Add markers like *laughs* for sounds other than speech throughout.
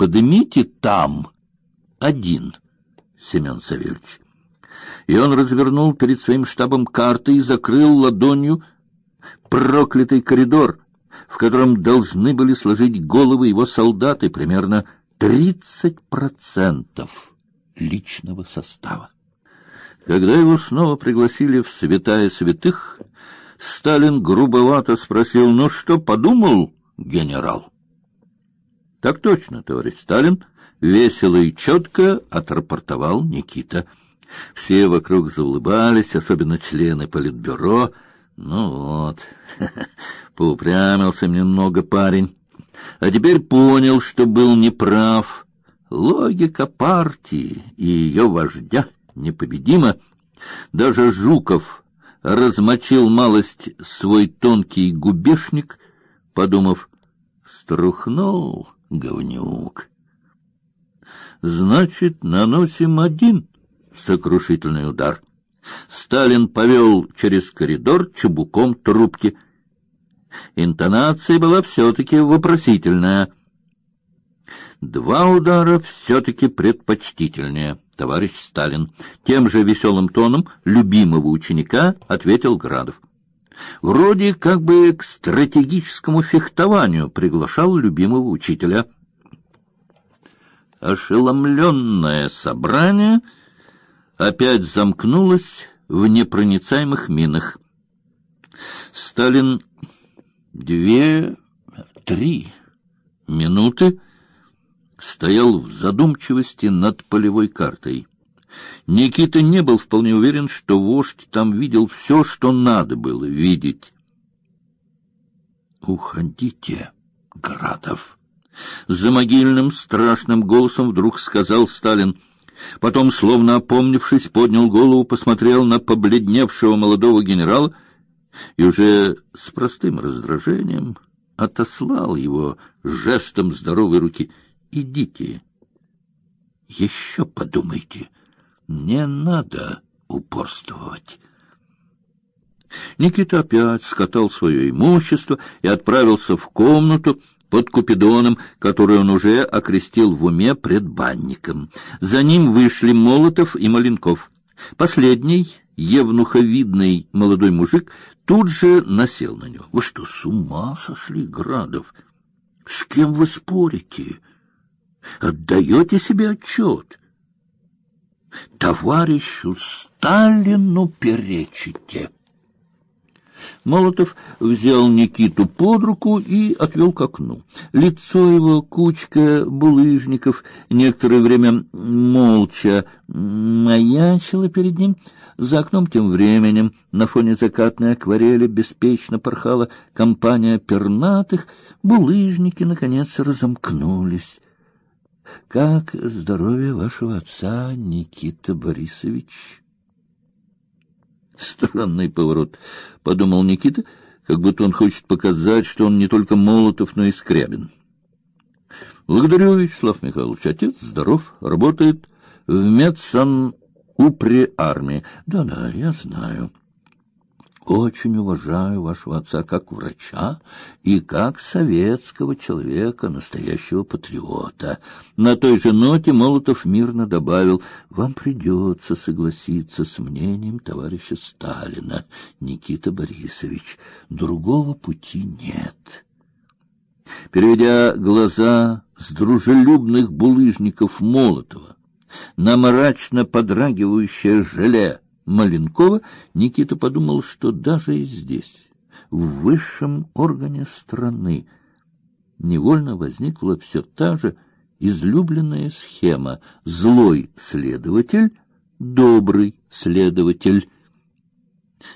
подымите там один, Семен Савельевич. И он развернул перед своим штабом карты и закрыл ладонью проклятый коридор, в котором должны были сложить головы его солдаты примерно тридцать процентов личного состава. Когда его снова пригласили в святая святых, Сталин грубовато спросил: "Ну что подумал, генерал?" "Так точно, товарищ Сталин", весело и четко отрапортовал Никита. Все вокруг заулыбались, особенно члены политбюро. Ну вот, *laughs* поупрямился немного парень, а теперь понял, что был неправ. Логика партии и ее вождя непобедима. Даже Жуков размочил малость свой тонкий губешник, подумав, струхнул говнюк. Значит, наносим один сокрушительный удар. Сталин повел через коридор чубуком трубки. Интонация была все-таки вопросительная. Два удара все-таки предпочтительнее, товарищ Сталин. Тем же веселым тоном любимого ученика ответил Градов. Вроде как бы к стратегическому фехтованию приглашал любимого учителя. Ошеломленное собрание опять замкнулось в непроницаемых минах. Сталин две, три минуты стоял в задумчивости над полевой картой. Никита не был вполне уверен, что вождь там видел все, что надо было видеть. Уходите, Градов, за могильным страшным голосом вдруг сказал Сталин. Потом, словно опомнившись, поднял голову, посмотрел на побледневшего молодого генерала и уже с простым раздражением отослал его жестом здоровой руки. Идите. Еще подумайте. Не надо упорствовать. Никита опять скатал свое имущество и отправился в комнату, под Купидоном, который он уже окрестил в уме предбанником. За ним вышли Молотов и Маленков. Последний, евнуховидный молодой мужик, тут же насел на него. Вы что, с ума сошли, Градов? С кем вы спорите? Отдаете себе отчет? Товарищу Сталину перечите. Молотов взял Никиту под руку и отвел к окну. Лицо его, кучка булыжников, некоторое время молча маячило перед ним. За окном тем временем на фоне закатной акварели беспечно порхала компания пернатых. Булыжники, наконец, разомкнулись. Как здоровье вашего отца, Никита Борисович? Странный поворот, подумал Никита, как будто он хочет показать, что он не только Молотов, но и Скрябин. Благодарю, Вячеслав Михайлович. Отец здоров, работает в медсан упре армии. Да-да, я знаю. Очень уважаю вашего отца как врача и как советского человека, настоящего патриота. На той же ноте Молотов мирно добавил: вам придется согласиться с мнением товарища Сталина, Никита Борисович. Другого пути нет. Переведя глаза с дружелюбных булыжников Молотова на мрачно подрагивающее желе Маленкова, Никита подумал, что даже и здесь, в высшем органе страны, невольно возникла все та же излюбленная схема: злой следователь, добрый следователь.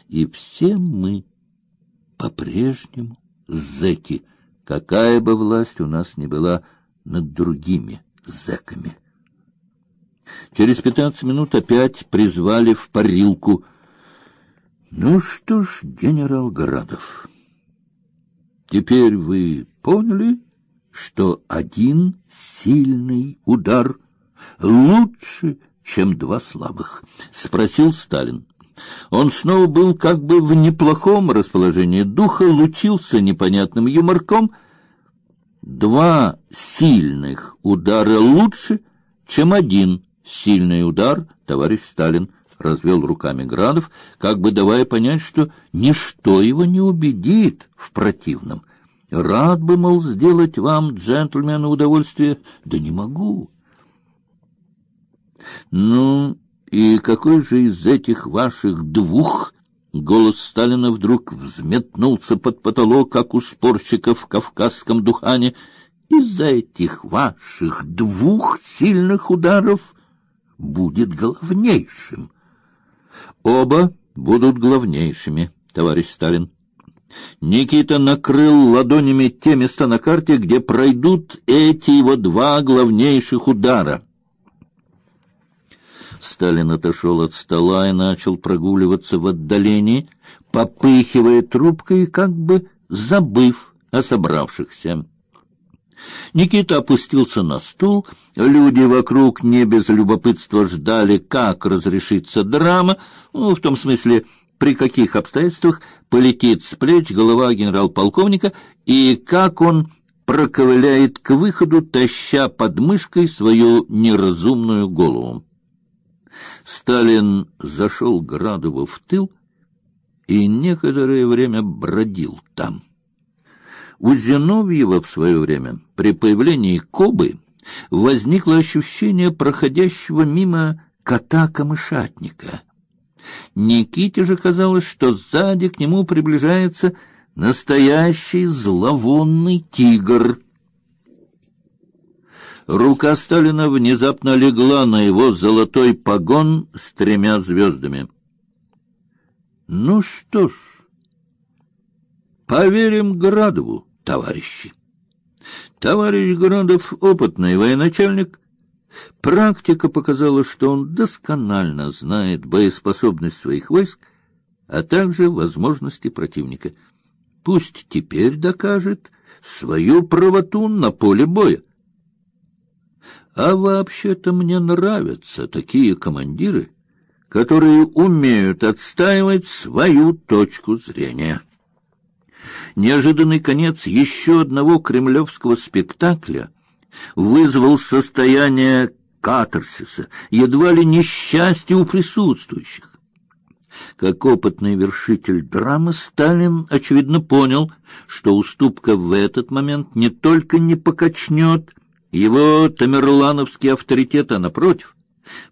И все мы по-прежнему зэки, какая бы власть у нас ни была над другими зэками. Через пятнадцать минут опять призвали в парилку. Ну что ж, генерал Градов, теперь вы поняли, что один сильный удар лучше, чем два слабых? спросил Сталин. Он снова был как бы в неплохом расположении духа, лучился непонятным юморком. два сильных удара лучше, чем один сильный удар, товарищ Сталин развел руками Градов, как бы давая понять, что ничто его не убедит в противном. Рад бы, мол, сделать вам, джентльмены, удовольствие, да не могу. Ну, и какой же из этих ваших двух Голос Сталина вдруг взметнулся под потолок, как у спорщика в кавказском духане. Из-за этих ваших двух сильных ударов будет главнейшим. Оба будут главнейшими, товарищ Сталин. Никита накрыл ладонями те места на карте, где пройдут эти его два главнейших удара. Сталин отошел от стола и начал прогуливаться в отдалении, попыхивая трубкой, как бы забыв о собравшихся. Никита опустился на стул. Люди вокруг не без любопытства ждали, как разрешится драма, ну, в том смысле, при каких обстоятельствах полетит с плеч голова генерал-полковника и как он проковыляет к выходу, таща под мышкой свою неразумную голову. Сталин зашел Градову в тыл и некоторое время бродил там. У Зиновьева в свое время при появлении Кобы возникло ощущение проходящего мимо кота-камышатника. Никите же казалось, что сзади к нему приближается настоящий зловонный тигр — Рука Сталина внезапно легла на его золотой погон с тремя звездами. Ну что ж, поверим Градову, товарищи. Товарищ Градов опытный военачальник. Практика показала, что он досконально знает боеспособность своих войск, а также возможности противника. Пусть теперь докажет свою правоту на поле боя. А вообще-то мне нравятся такие командиры, которые умеют отстаивать свою точку зрения. Неожиданный конец еще одного кремлевского спектакля вызвал состояние катарсиса, едва ли несчастье у присутствующих. Как опытный вершитель драмы, Сталин, очевидно, понял, что уступка в этот момент не только не покачнет его тамерлановский авторитет, а напротив,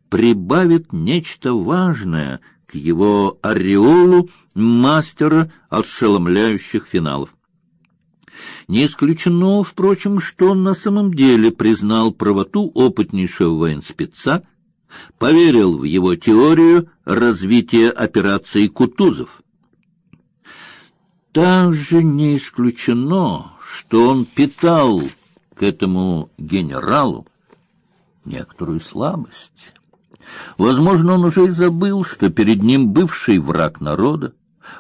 прибавит нечто важное его ореолу мастера ошеломляющих финалов. Не исключено, впрочем, что он на самом деле признал правоту опытнейшего военспеца, поверил в его теорию развития операции Кутузов. Также не исключено, что он питал к этому генералу некоторую слабость. Возможно, он уже и забыл, что перед ним бывший враг народа,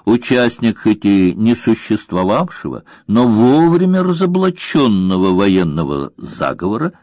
участник хоть и не существовавшего, но вовремя разоблаченного военного заговора —